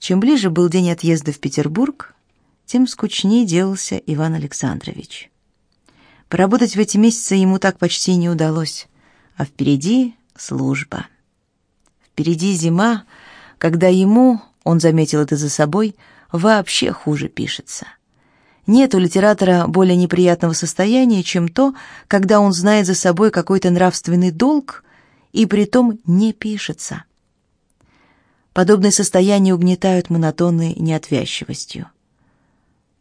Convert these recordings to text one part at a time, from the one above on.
Чем ближе был день отъезда в Петербург, тем скучнее делался Иван Александрович. Поработать в эти месяцы ему так почти не удалось, а впереди служба. Впереди зима, когда ему, он заметил это за собой, вообще хуже пишется. Нет у литератора более неприятного состояния, чем то, когда он знает за собой какой-то нравственный долг и притом не пишется. Подобные состояния угнетают монотонной неотвязчивостью.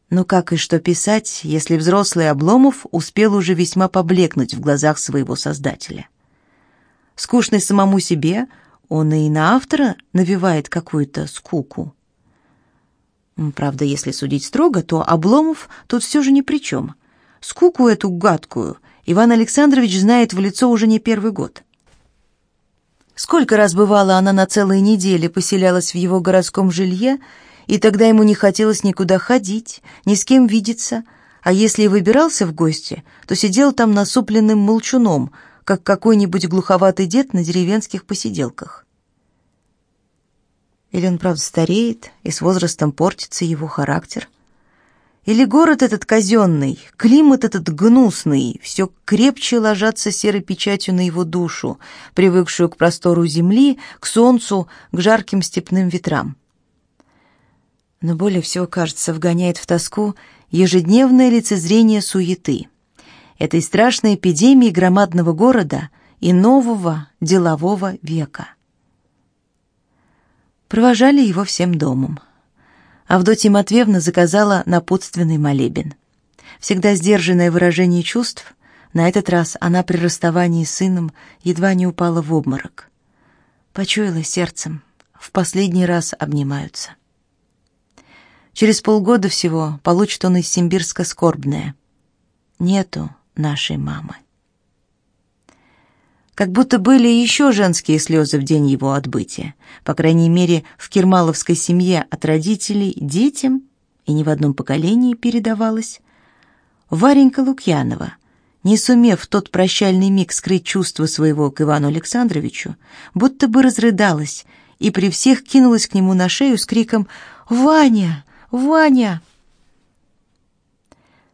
Но как и что писать, если взрослый Обломов успел уже весьма поблекнуть в глазах своего создателя? Скучный самому себе, он и на автора навевает какую-то скуку. Правда, если судить строго, то Обломов тут все же ни при чем. Скуку эту гадкую Иван Александрович знает в лицо уже не первый год. Сколько раз бывало она на целые недели поселялась в его городском жилье, и тогда ему не хотелось никуда ходить, ни с кем видеться, а если и выбирался в гости, то сидел там насупленным молчуном, как какой-нибудь глуховатый дед на деревенских посиделках. Или он, правда, стареет, и с возрастом портится его характер? Или город этот казенный, климат этот гнусный, все крепче ложатся серой печатью на его душу, привыкшую к простору земли, к солнцу, к жарким степным ветрам? но более всего, кажется, вгоняет в тоску ежедневное лицезрение суеты, этой страшной эпидемии громадного города и нового делового века. Провожали его всем домом. Авдотья Матвеевна заказала напутственный молебен. Всегда сдержанное выражение чувств, на этот раз она при расставании с сыном едва не упала в обморок. Почуяла сердцем, в последний раз обнимаются. Через полгода всего получит он из Симбирска скорбное. Нету нашей мамы. Как будто были еще женские слезы в день его отбытия. По крайней мере, в кирмаловской семье от родителей детям и ни в одном поколении передавалось. Варенька Лукьянова, не сумев в тот прощальный миг скрыть чувства своего к Ивану Александровичу, будто бы разрыдалась и при всех кинулась к нему на шею с криком «Ваня! Ваня!»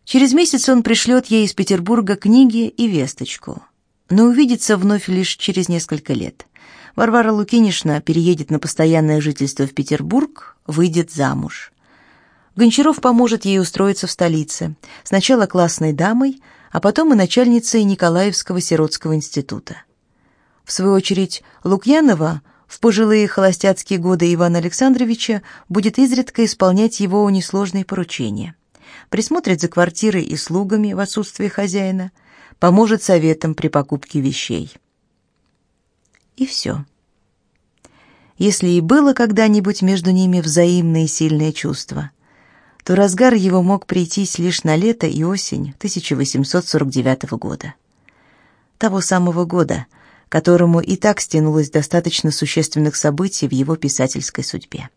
Через месяц он пришлет ей из Петербурга книги и весточку, но увидится вновь лишь через несколько лет. Варвара Лукинишна переедет на постоянное жительство в Петербург, выйдет замуж. Гончаров поможет ей устроиться в столице, сначала классной дамой, а потом и начальницей Николаевского сиротского института. В свою очередь, Лукьянова – в пожилые холостяцкие годы Ивана Александровича будет изредка исполнять его несложные поручения. Присмотрит за квартирой и слугами в отсутствие хозяина, поможет советам при покупке вещей. И все. Если и было когда-нибудь между ними взаимное и сильное чувство, то разгар его мог прийтись лишь на лето и осень 1849 года. Того самого года, которому и так стянулось достаточно существенных событий в его писательской судьбе.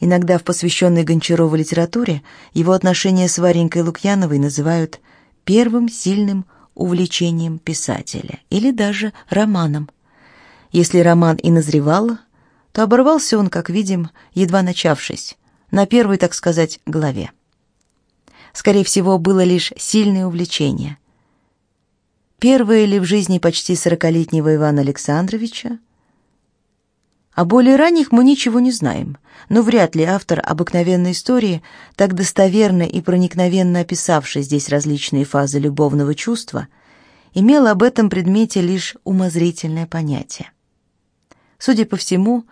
Иногда в посвященной Гончарову литературе его отношения с Варенькой Лукьяновой называют первым сильным увлечением писателя или даже романом. Если роман и назревал, то оборвался он, как видим, едва начавшись, на первой, так сказать, главе. Скорее всего, было лишь сильное увлечение – Первое ли в жизни почти сорокалетнего Ивана Александровича? О более ранних мы ничего не знаем, но вряд ли автор обыкновенной истории, так достоверно и проникновенно описавший здесь различные фазы любовного чувства, имел об этом предмете лишь умозрительное понятие. Судя по всему,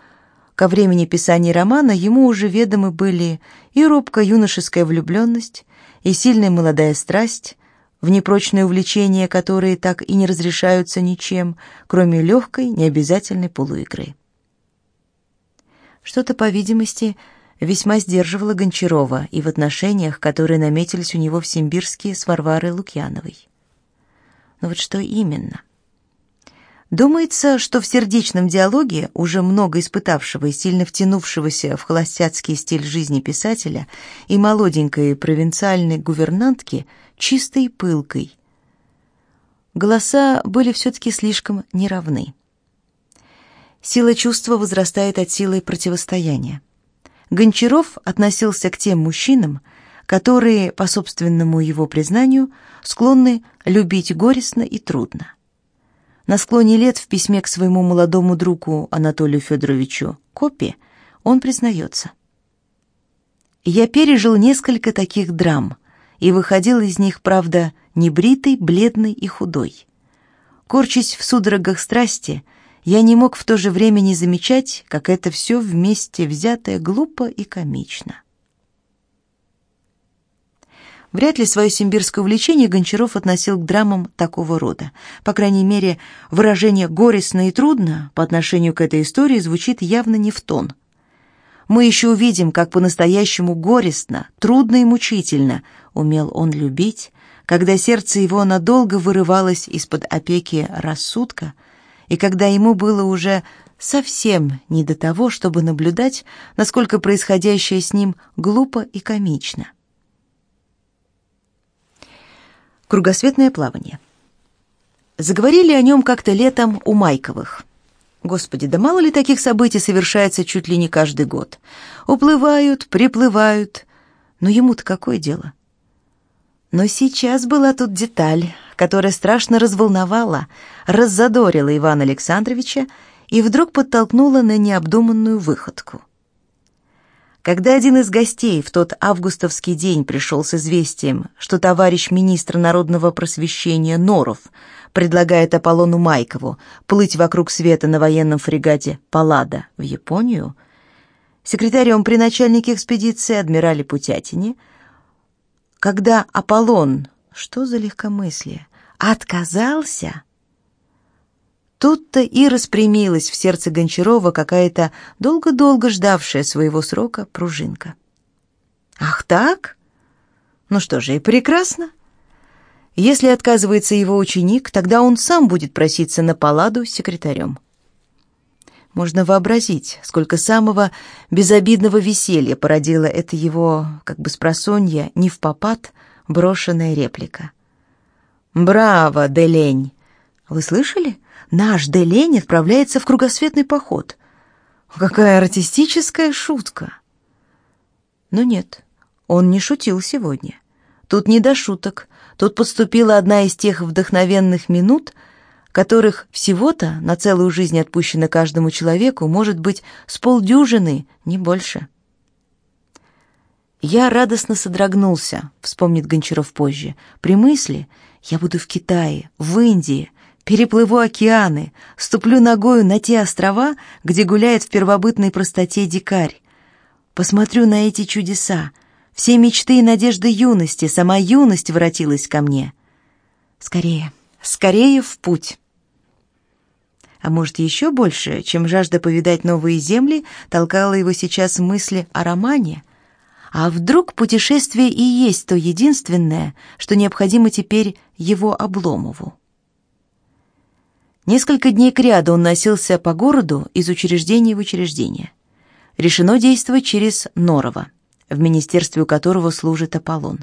ко времени писания романа ему уже ведомы были и робкая юношеская влюбленность, и сильная молодая страсть, в непрочные увлечения, которые так и не разрешаются ничем, кроме легкой, необязательной полуигры. Что-то, по видимости, весьма сдерживало Гончарова и в отношениях, которые наметились у него в Симбирске с Варварой Лукьяновой. Но вот что именно? Думается, что в сердечном диалоге, уже много испытавшего и сильно втянувшегося в холостяцкий стиль жизни писателя и молоденькой провинциальной гувернантки – чистой пылкой. Голоса были все-таки слишком неравны. Сила чувства возрастает от силы противостояния. Гончаров относился к тем мужчинам, которые, по собственному его признанию, склонны любить горестно и трудно. На склоне лет в письме к своему молодому другу Анатолию Федоровичу Копи он признается. «Я пережил несколько таких драм и выходил из них, правда, небритый, бледный и худой. Корчась в судорогах страсти, я не мог в то же время не замечать, как это все вместе взятое глупо и комично. Вряд ли свое симбирское увлечение Гончаров относил к драмам такого рода. По крайней мере, выражение «горестно и трудно» по отношению к этой истории звучит явно не в тон. Мы еще увидим, как по-настоящему горестно, трудно и мучительно умел он любить, когда сердце его надолго вырывалось из-под опеки рассудка, и когда ему было уже совсем не до того, чтобы наблюдать, насколько происходящее с ним глупо и комично. Кругосветное плавание. Заговорили о нем как-то летом у Майковых. Господи, да мало ли таких событий совершается чуть ли не каждый год. Уплывают, приплывают. Но ему-то какое дело? Но сейчас была тут деталь, которая страшно разволновала, раззадорила Ивана Александровича и вдруг подтолкнула на необдуманную выходку. Когда один из гостей в тот августовский день пришел с известием, что товарищ министр народного просвещения Норов предлагает Аполлону Майкову плыть вокруг света на военном фрегате «Паллада» в Японию, секретарем при начальнике экспедиции адмирале Путятине, когда Аполлон, что за легкомыслие, отказался, Тут-то и распрямилась в сердце Гончарова какая-то долго-долго ждавшая своего срока пружинка. «Ах так? Ну что же, и прекрасно. Если отказывается его ученик, тогда он сам будет проситься на паладу секретарем». Можно вообразить, сколько самого безобидного веселья породила это его, как бы спросонья, не в попад, брошенная реплика. «Браво, Делень! Вы слышали? Наш Делень отправляется в кругосветный поход. Какая артистическая шутка. Но нет, он не шутил сегодня. Тут не до шуток. Тут подступила одна из тех вдохновенных минут, которых всего-то на целую жизнь отпущено каждому человеку, может быть, с полдюжины, не больше. Я радостно содрогнулся, вспомнит Гончаров позже, при мысли, я буду в Китае, в Индии, Переплыву океаны, ступлю ногою на те острова, где гуляет в первобытной простоте дикарь. Посмотрю на эти чудеса. Все мечты и надежды юности, сама юность воротилась ко мне. Скорее, скорее в путь. А может, еще больше, чем жажда повидать новые земли, толкала его сейчас мысли о романе? А вдруг путешествие и есть то единственное, что необходимо теперь его Обломову? Несколько дней кряду он носился по городу из учреждения в учреждение. Решено действовать через Норова, в министерстве у которого служит Аполлон.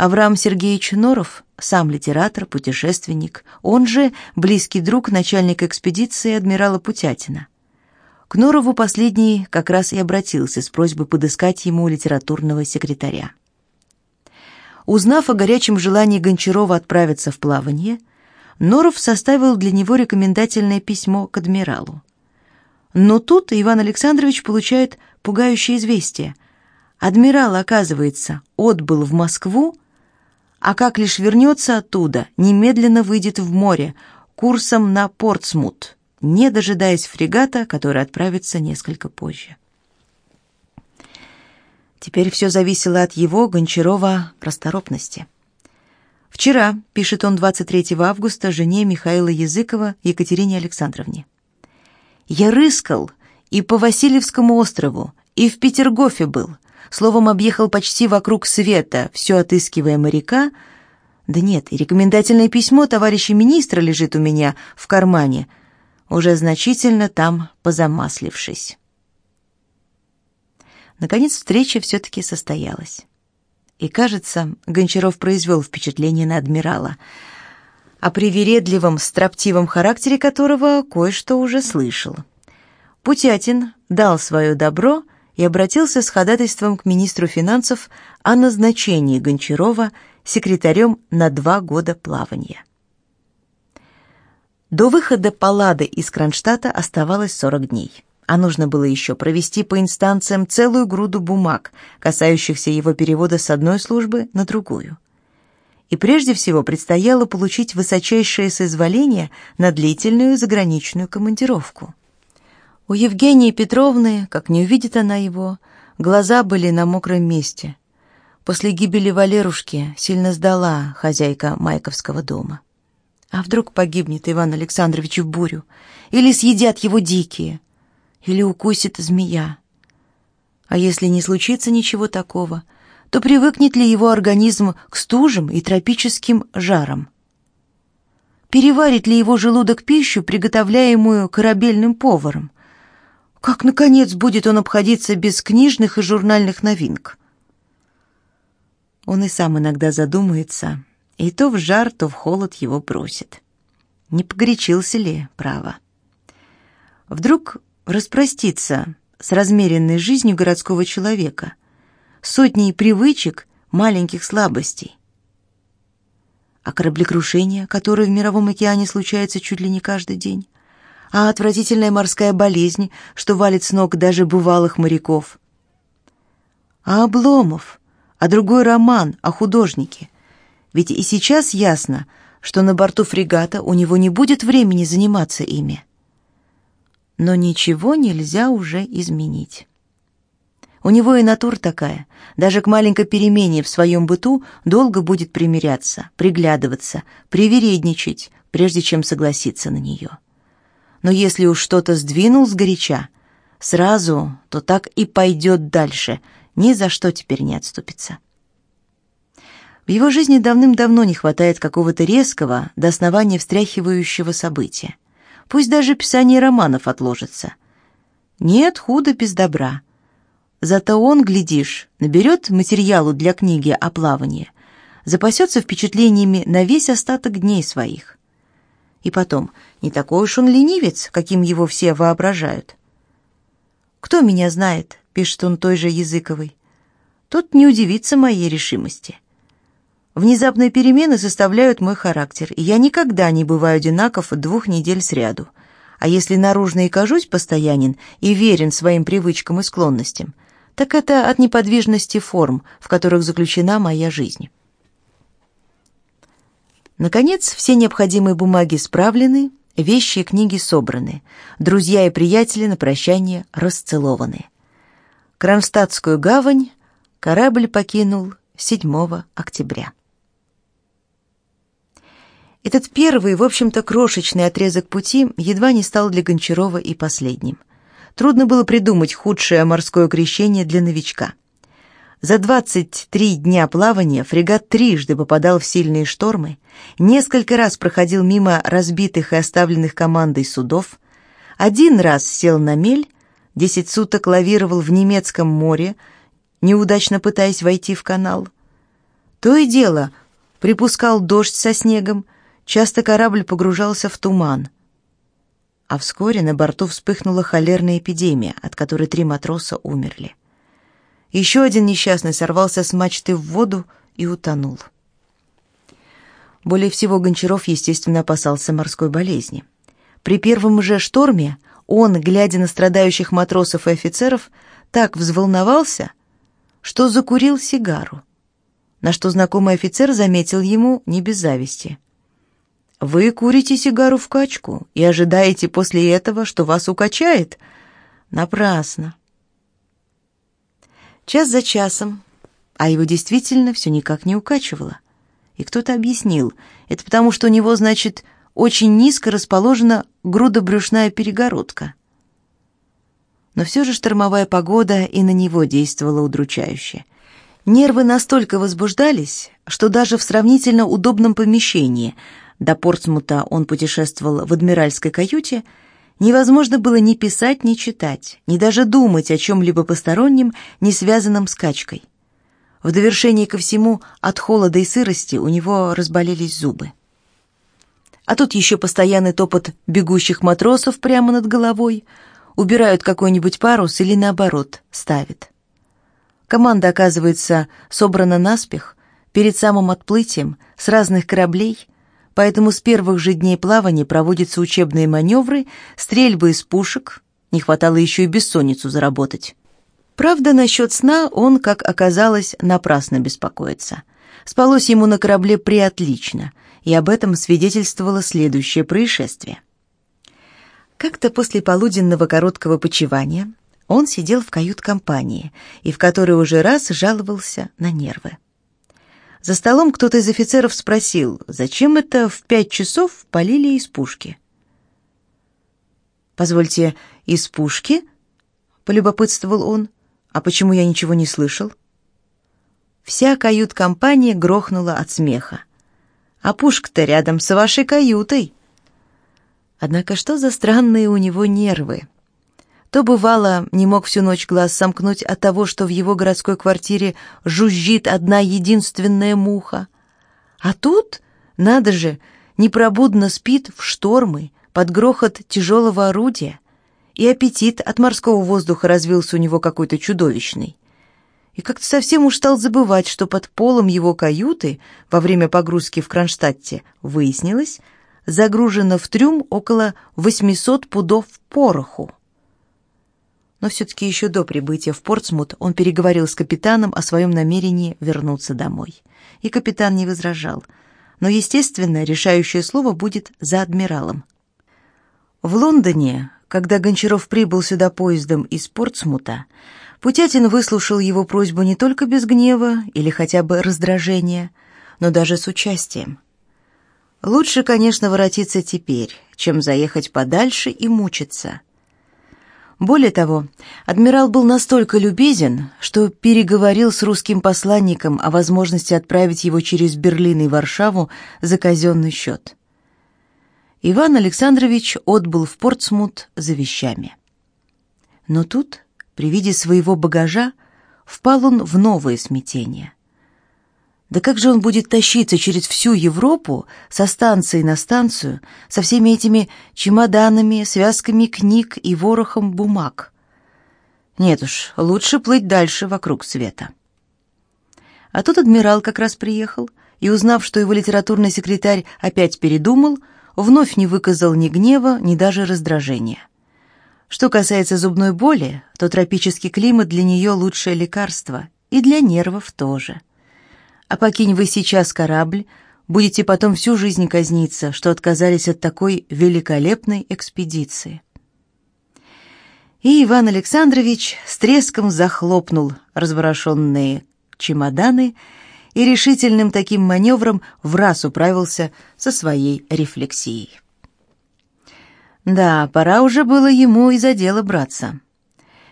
Авраам Сергеевич Норов, сам литератор, путешественник, он же близкий друг начальника экспедиции адмирала Путятина. К Норову последний как раз и обратился с просьбой подыскать ему литературного секретаря. Узнав о горячем желании Гончарова отправиться в плавание, Норов составил для него рекомендательное письмо к адмиралу. Но тут Иван Александрович получает пугающее известие. Адмирал, оказывается, отбыл в Москву, а как лишь вернется оттуда, немедленно выйдет в море курсом на Портсмут, не дожидаясь фрегата, который отправится несколько позже. Теперь все зависело от его, Гончарова, расторопности. Вчера, пишет он 23 августа жене Михаила Языкова Екатерине Александровне. Я рыскал и по Васильевскому острову, и в Петергофе был. Словом, объехал почти вокруг света, все отыскивая моряка. Да нет, и рекомендательное письмо товарища министра лежит у меня в кармане, уже значительно там позамаслившись. Наконец встреча все-таки состоялась. И, кажется, Гончаров произвел впечатление на адмирала, о привередливом, строптивом характере которого кое-что уже слышал. Путятин дал свое добро и обратился с ходатайством к министру финансов о назначении Гончарова секретарем на два года плавания. До выхода Паллады из Кронштадта оставалось 40 дней, а нужно было еще провести по инстанциям целую груду бумаг, касающихся его перевода с одной службы на другую. И прежде всего предстояло получить высочайшее соизволение на длительную заграничную командировку. У Евгении Петровны, как не увидит она его, глаза были на мокром месте. После гибели Валерушки сильно сдала хозяйка Майковского дома. А вдруг погибнет Иван Александрович в бурю? Или съедят его дикие? Или укусит змея? А если не случится ничего такого, то привыкнет ли его организм к стужам и тропическим жарам? Переварит ли его желудок пищу, приготовляемую корабельным поваром? Как, наконец, будет он обходиться без книжных и журнальных новинок? Он и сам иногда задумается, и то в жар, то в холод его бросит. Не погорячился ли, право? Вдруг распроститься с размеренной жизнью городского человека, сотней привычек, маленьких слабостей. А кораблекрушение, которое в мировом океане случается чуть ли не каждый день, а отвратительная морская болезнь, что валит с ног даже бывалых моряков. А Обломов, а другой роман о художнике. Ведь и сейчас ясно, что на борту фрегата у него не будет времени заниматься ими. Но ничего нельзя уже изменить. У него и натура такая, даже к маленькой перемене в своем быту долго будет примиряться, приглядываться, привередничать, прежде чем согласиться на нее но если уж что-то сдвинул с горяча, сразу, то так и пойдет дальше, ни за что теперь не отступится. В его жизни давным-давно не хватает какого-то резкого, до основания встряхивающего события. Пусть даже писание романов отложится. Нет худа без добра. Зато он, глядишь, наберет материалу для книги о плавании, запасется впечатлениями на весь остаток дней своих. И потом, не такой уж он ленивец, каким его все воображают. «Кто меня знает?» — пишет он той же Языковой. «Тот не удивится моей решимости. Внезапные перемены составляют мой характер, и я никогда не бываю одинаков двух недель сряду. А если наружно и кажусь постоянен и верен своим привычкам и склонностям, так это от неподвижности форм, в которых заключена моя жизнь». Наконец, все необходимые бумаги справлены, вещи и книги собраны, друзья и приятели на прощание расцелованы. Кронштадтскую гавань корабль покинул 7 октября. Этот первый, в общем-то, крошечный отрезок пути едва не стал для Гончарова и последним. Трудно было придумать худшее морское крещение для новичка. За 23 дня плавания фрегат трижды попадал в сильные штормы, несколько раз проходил мимо разбитых и оставленных командой судов, один раз сел на мель, десять суток лавировал в немецком море, неудачно пытаясь войти в канал. То и дело, припускал дождь со снегом, часто корабль погружался в туман. А вскоре на борту вспыхнула холерная эпидемия, от которой три матроса умерли. Еще один несчастный сорвался с мачты в воду и утонул. Более всего Гончаров, естественно, опасался морской болезни. При первом же шторме он, глядя на страдающих матросов и офицеров, так взволновался, что закурил сигару, на что знакомый офицер заметил ему не без зависти. «Вы курите сигару в качку и ожидаете после этого, что вас укачает? Напрасно. Час за часом, а его действительно все никак не укачивало. И кто-то объяснил, это потому что у него, значит, очень низко расположена грудобрюшная перегородка. Но все же штормовая погода и на него действовала удручающе. Нервы настолько возбуждались, что даже в сравнительно удобном помещении, до Портсмута он путешествовал в адмиральской каюте, Невозможно было ни писать, ни читать, ни даже думать о чем-либо постороннем, не связанном с качкой. В довершение ко всему, от холода и сырости у него разболелись зубы. А тут еще постоянный топот бегущих матросов прямо над головой. убирают какой-нибудь парус или наоборот, ставят. Команда, оказывается, собрана наспех, перед самым отплытием, с разных кораблей, поэтому с первых же дней плавания проводятся учебные маневры, стрельбы из пушек, не хватало еще и бессонницу заработать. Правда, насчет сна он, как оказалось, напрасно беспокоится. Спалось ему на корабле преотлично, и об этом свидетельствовало следующее происшествие. Как-то после полуденного короткого почивания он сидел в кают-компании и в которой уже раз жаловался на нервы. За столом кто-то из офицеров спросил, зачем это в пять часов полили из пушки. «Позвольте, из пушки?» — полюбопытствовал он. «А почему я ничего не слышал?» Вся кают-компания грохнула от смеха. «А пушка-то рядом с вашей каютой!» Однако что за странные у него нервы? То бывало, не мог всю ночь глаз сомкнуть от того, что в его городской квартире жужжит одна единственная муха. А тут, надо же, непробудно спит в штормы под грохот тяжелого орудия, и аппетит от морского воздуха развился у него какой-то чудовищный. И как-то совсем уж стал забывать, что под полом его каюты во время погрузки в Кронштадте выяснилось, загружено в трюм около 800 пудов пороху. Но все-таки еще до прибытия в Портсмут он переговорил с капитаном о своем намерении вернуться домой. И капитан не возражал. Но, естественно, решающее слово будет за адмиралом. В Лондоне, когда Гончаров прибыл сюда поездом из Портсмута, Путятин выслушал его просьбу не только без гнева или хотя бы раздражения, но даже с участием. Лучше, конечно, воротиться теперь, чем заехать подальше и мучиться. Более того, адмирал был настолько любезен, что переговорил с русским посланником о возможности отправить его через Берлин и Варшаву за казенный счет. Иван Александрович отбыл в Портсмут за вещами. Но тут, при виде своего багажа, впал он в новое смятение – да как же он будет тащиться через всю Европу со станции на станцию со всеми этими чемоданами, связками книг и ворохом бумаг? Нет уж, лучше плыть дальше вокруг света. А тут адмирал как раз приехал, и, узнав, что его литературный секретарь опять передумал, вновь не выказал ни гнева, ни даже раздражения. Что касается зубной боли, то тропический климат для нее лучшее лекарство, и для нервов тоже. А покинь вы сейчас корабль, будете потом всю жизнь казниться, что отказались от такой великолепной экспедиции. И Иван Александрович с треском захлопнул разворошенные чемоданы и решительным таким маневром в раз управился со своей рефлексией. Да, пора уже было ему и за дело браться.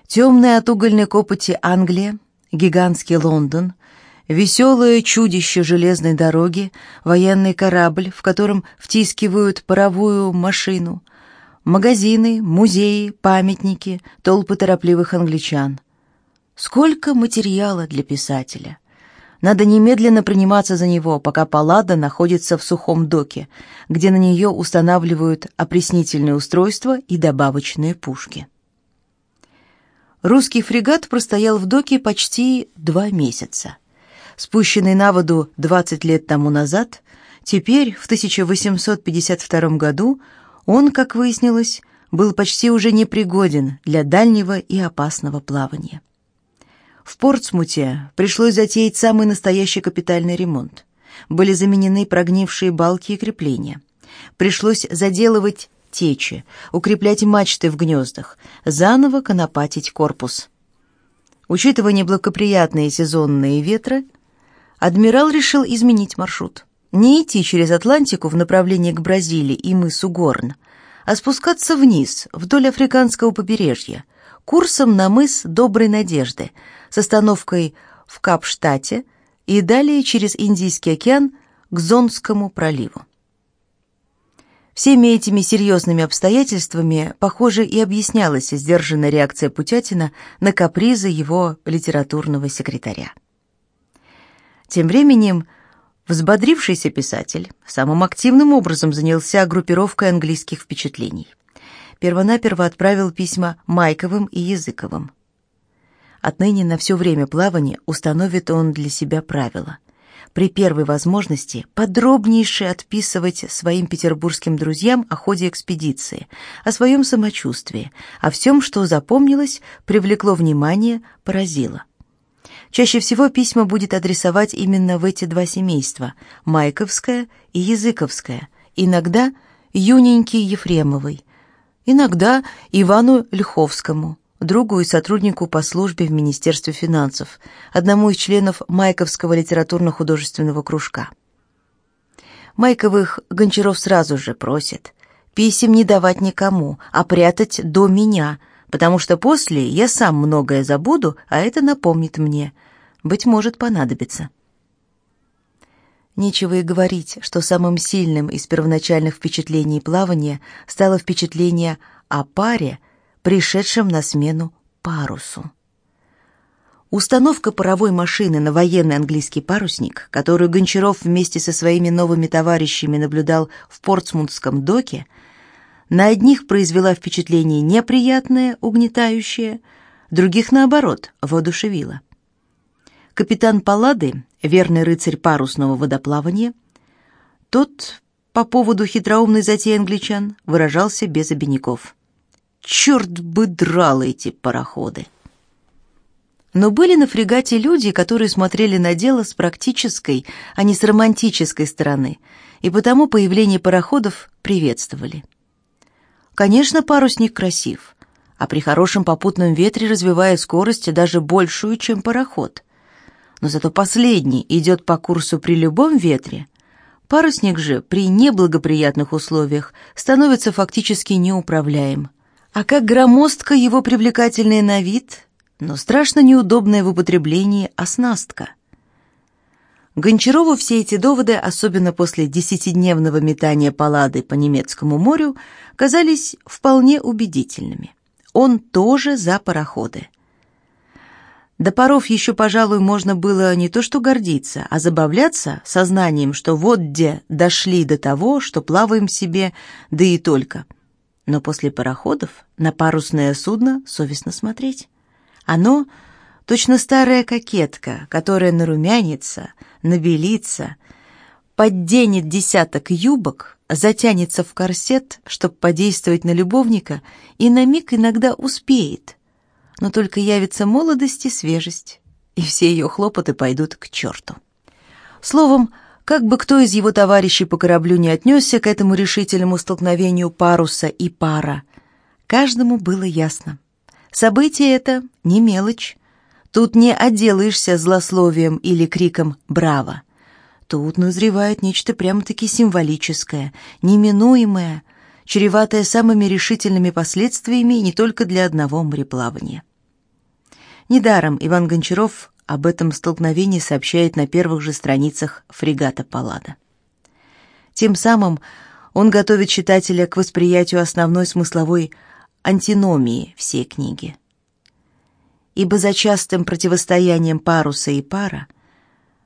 Темная от угольной копоти Англия, гигантский Лондон, Веселое чудище железной дороги, военный корабль, в котором втискивают паровую машину, магазины, музеи, памятники, толпы торопливых англичан. Сколько материала для писателя. Надо немедленно приниматься за него, пока Паллада находится в сухом доке, где на нее устанавливают опреснительные устройства и добавочные пушки. Русский фрегат простоял в доке почти два месяца спущенный на воду 20 лет тому назад, теперь, в 1852 году, он, как выяснилось, был почти уже непригоден для дальнего и опасного плавания. В Портсмуте пришлось затеять самый настоящий капитальный ремонт. Были заменены прогнившие балки и крепления. Пришлось заделывать течи, укреплять мачты в гнездах, заново конопатить корпус. Учитывая неблагоприятные сезонные ветры, адмирал решил изменить маршрут. Не идти через Атлантику в направлении к Бразилии и мысу Горн, а спускаться вниз, вдоль африканского побережья, курсом на мыс Доброй Надежды, с остановкой в Капштате и далее через Индийский океан к Зонскому проливу. Всеми этими серьезными обстоятельствами, похоже, и объяснялась сдержанная реакция Путятина на капризы его литературного секретаря. Тем временем взбодрившийся писатель самым активным образом занялся группировкой английских впечатлений. первонаперво отправил письма Майковым и Языковым. Отныне на все время плавания установит он для себя правило. При первой возможности подробнейше отписывать своим петербургским друзьям о ходе экспедиции, о своем самочувствии, о всем, что запомнилось, привлекло внимание, поразило. Чаще всего письма будет адресовать именно в эти два семейства – Майковское и Языковское, иногда Юненьке Ефремовой, иногда Ивану Льховскому – другу и сотруднику по службе в Министерстве финансов, одному из членов Майковского литературно-художественного кружка. Майковых Гончаров сразу же просит писем не давать никому, а прятать до меня, потому что после я сам многое забуду, а это напомнит мне. Быть может, понадобится. Нечего и говорить, что самым сильным из первоначальных впечатлений плавания стало впечатление о паре, пришедшем на смену парусу. Установка паровой машины на военный английский парусник, которую Гончаров вместе со своими новыми товарищами наблюдал в Портсмутском доке, на одних произвела впечатление неприятное, угнетающее, других, наоборот, воодушевила. Капитан Паллады, верный рыцарь парусного водоплавания, тот по поводу хитроумной затеи англичан выражался без обиняков. Черт бы драл эти пароходы! Но были на фрегате люди, которые смотрели на дело с практической, а не с романтической стороны, и потому появление пароходов приветствовали. Конечно, парусник красив, а при хорошем попутном ветре развивает скорость даже большую, чем пароход. Но зато последний идет по курсу при любом ветре. Парусник же при неблагоприятных условиях становится фактически неуправляем. А как громоздко его привлекательный на вид, но страшно неудобная в употреблении оснастка. Гончарову все эти доводы, особенно после десятидневного метания палады по немецкому морю, казались вполне убедительными. Он тоже за пароходы. До паров еще, пожалуй, можно было не то что гордиться, а забавляться сознанием, что вот где дошли до того, что плаваем себе, да и только – но после пароходов на парусное судно совестно смотреть. Оно точно старая кокетка, которая нарумянится, набелится, подденет десяток юбок, затянется в корсет, чтобы подействовать на любовника, и на миг иногда успеет. Но только явится молодость и свежесть, и все ее хлопоты пойдут к черту. Словом, как бы кто из его товарищей по кораблю не отнесся к этому решительному столкновению паруса и пара, каждому было ясно. Событие это не мелочь. Тут не отделаешься злословием или криком «Браво!». Тут назревает нечто прямо-таки символическое, неминуемое, чреватое самыми решительными последствиями не только для одного мореплавания. Недаром Иван Гончаров об этом столкновении сообщает на первых же страницах фрегата Паллада. Тем самым он готовит читателя к восприятию основной смысловой антиномии всей книги. Ибо за частым противостоянием паруса и пара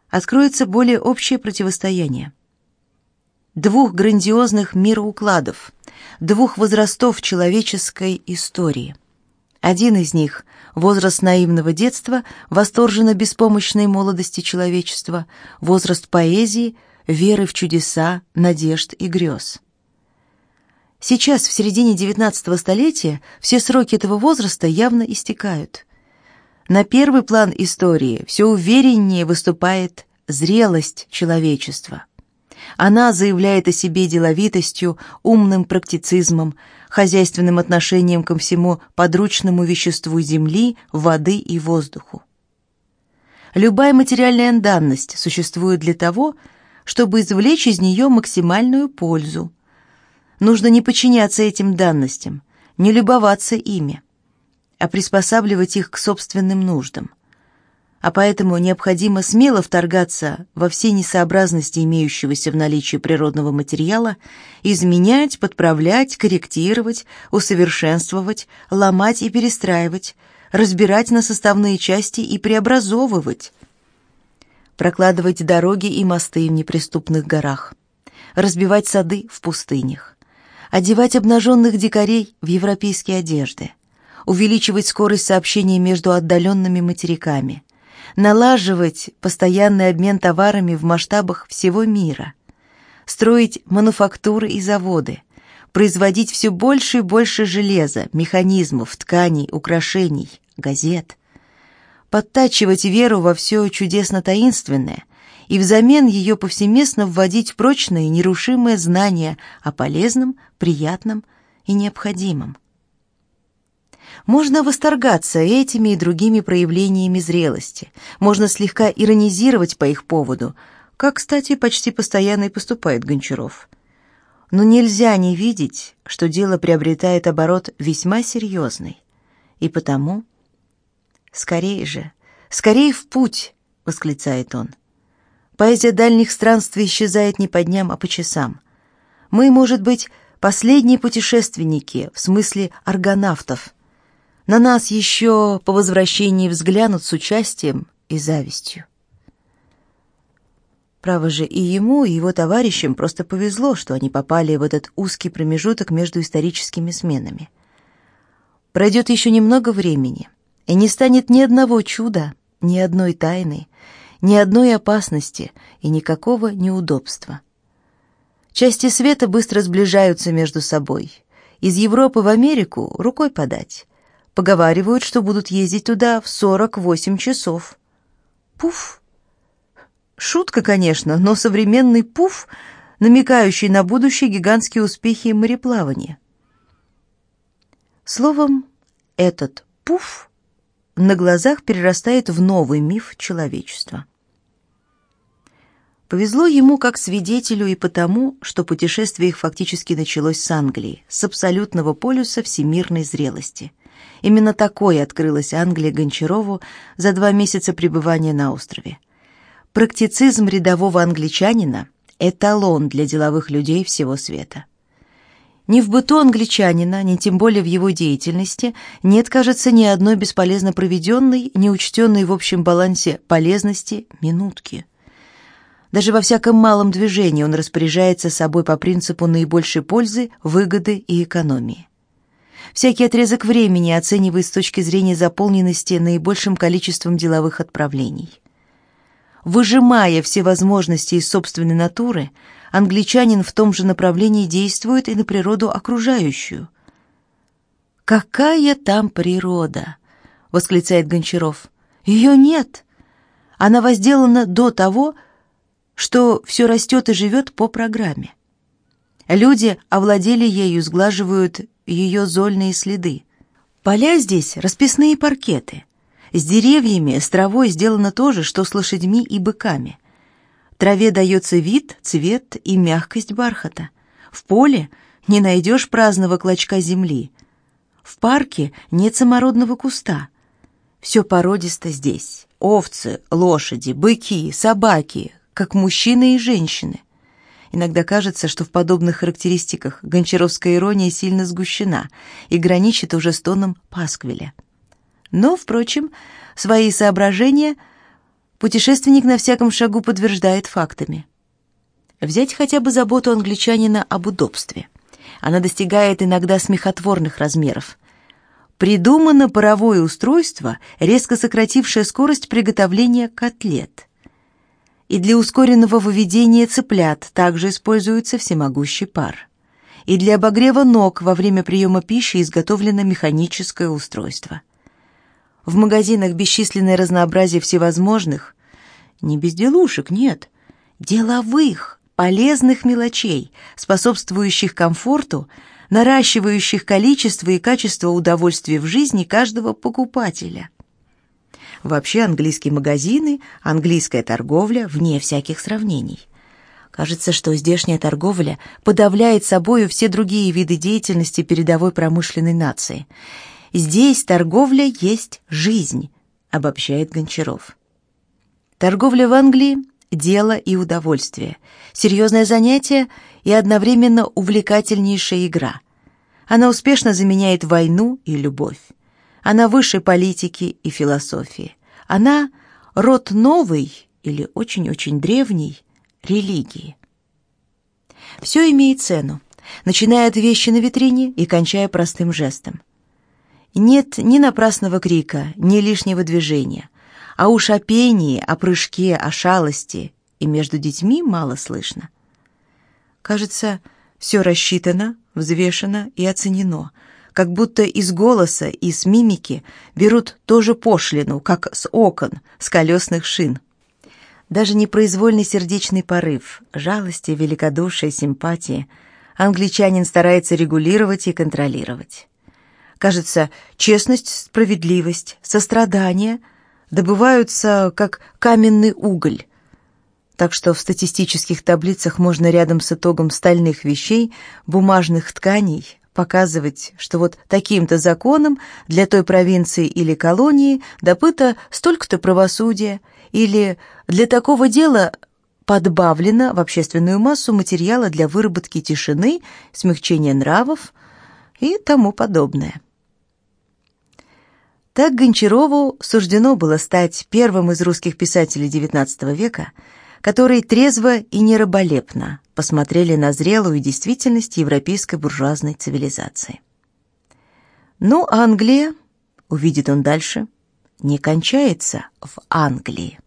откроется более общее противостояние. Двух грандиозных мироукладов, двух возрастов человеческой истории. Один из них — возраст наивного детства, восторженно беспомощной молодости человечества, возраст поэзии, веры в чудеса, надежд и грез. Сейчас, в середине XIX столетия, все сроки этого возраста явно истекают. На первый план истории все увереннее выступает зрелость человечества. Она заявляет о себе деловитостью, умным практицизмом, хозяйственным отношением ко всему подручному веществу земли, воды и воздуху. Любая материальная данность существует для того, чтобы извлечь из нее максимальную пользу. Нужно не подчиняться этим данностям, не любоваться ими, а приспосабливать их к собственным нуждам – а поэтому необходимо смело вторгаться во все несообразности имеющегося в наличии природного материала, изменять, подправлять, корректировать, усовершенствовать, ломать и перестраивать, разбирать на составные части и преобразовывать, прокладывать дороги и мосты в неприступных горах, разбивать сады в пустынях, одевать обнаженных дикарей в европейские одежды, увеличивать скорость сообщений между отдаленными материками, налаживать постоянный обмен товарами в масштабах всего мира, строить мануфактуры и заводы, производить все больше и больше железа, механизмов, тканей, украшений, газет, подтачивать веру во все чудесно-таинственное и взамен ее повсеместно вводить прочные, нерушимые знания о полезном, приятном и необходимом. Можно восторгаться этими и другими проявлениями зрелости, можно слегка иронизировать по их поводу, как, кстати, почти постоянно и поступает Гончаров. Но нельзя не видеть, что дело приобретает оборот весьма серьезный. И потому... «Скорее же, скорее в путь!» — восклицает он. Поэзия дальних странствий исчезает не по дням, а по часам. Мы, может быть, последние путешественники, в смысле аргонавтов — на нас еще по возвращении взглянут с участием и завистью. Право же и ему, и его товарищам просто повезло, что они попали в этот узкий промежуток между историческими сменами. Пройдет еще немного времени, и не станет ни одного чуда, ни одной тайны, ни одной опасности и никакого неудобства. Части света быстро сближаются между собой. Из Европы в Америку рукой подать. Поговаривают, что будут ездить туда в 48 часов. Пуф! Шутка, конечно, но современный пуф, намекающий на будущие гигантские успехи мореплавания. Словом, этот пуф на глазах перерастает в новый миф человечества. Повезло ему как свидетелю и потому, что путешествие их фактически началось с Англии, с абсолютного полюса всемирной зрелости – Именно такой открылась Англия Гончарову за два месяца пребывания на острове. Практицизм рядового англичанина – эталон для деловых людей всего света. Ни в быту англичанина, ни тем более в его деятельности нет, кажется, ни одной бесполезно проведенной, не учтенной в общем балансе полезности минутки. Даже во всяком малом движении он распоряжается собой по принципу наибольшей пользы, выгоды и экономии. Всякий отрезок времени оценивает с точки зрения заполненности наибольшим количеством деловых отправлений. Выжимая все возможности из собственной натуры, англичанин в том же направлении действует и на природу окружающую. «Какая там природа!» — восклицает Гончаров. «Ее нет. Она возделана до того, что все растет и живет по программе. Люди овладели ею, сглаживают ее зольные следы. Поля здесь расписные паркеты. С деревьями, с травой сделано то же, что с лошадьми и быками. Траве дается вид, цвет и мягкость бархата. В поле не найдешь праздного клочка земли. В парке нет самородного куста. Все породисто здесь. Овцы, лошади, быки, собаки, как мужчины и женщины — Иногда кажется, что в подобных характеристиках гончаровская ирония сильно сгущена и граничит уже с тоном Пасквиля. Но, впрочем, свои соображения путешественник на всяком шагу подтверждает фактами. Взять хотя бы заботу англичанина об удобстве. Она достигает иногда смехотворных размеров. Придумано паровое устройство, резко сократившее скорость приготовления котлет – и для ускоренного выведения цыплят также используется всемогущий пар. И для обогрева ног во время приема пищи изготовлено механическое устройство. В магазинах бесчисленное разнообразие всевозможных, не безделушек, нет, деловых, полезных мелочей, способствующих комфорту, наращивающих количество и качество удовольствия в жизни каждого покупателя – Вообще английские магазины, английская торговля вне всяких сравнений. Кажется, что здешняя торговля подавляет собою все другие виды деятельности передовой промышленной нации. Здесь торговля есть жизнь, обобщает Гончаров. Торговля в Англии – дело и удовольствие, серьезное занятие и одновременно увлекательнейшая игра. Она успешно заменяет войну и любовь. Она выше политики и философии. Она род новый или очень-очень древней религии. Все имеет цену. начиная от вещи на витрине и кончая простым жестом. Нет ни напрасного крика, ни лишнего движения, а уж о пении, о прыжке, о шалости и между детьми мало слышно. Кажется, все рассчитано, взвешено и оценено, как будто из голоса и с мимики берут тоже пошлину, как с окон, с колесных шин. Даже непроизвольный сердечный порыв, жалости, великодушия, симпатии англичанин старается регулировать и контролировать. Кажется, честность, справедливость, сострадание добываются как каменный уголь, так что в статистических таблицах можно рядом с итогом стальных вещей, бумажных тканей показывать, что вот таким-то законом для той провинции или колонии добыто столько-то правосудия, или для такого дела подбавлено в общественную массу материала для выработки тишины, смягчения нравов и тому подобное. Так Гончарову суждено было стать первым из русских писателей XIX века, которые трезво и нераболепно посмотрели на зрелую действительность европейской буржуазной цивилизации. Ну, Англия, увидит он дальше, не кончается в Англии.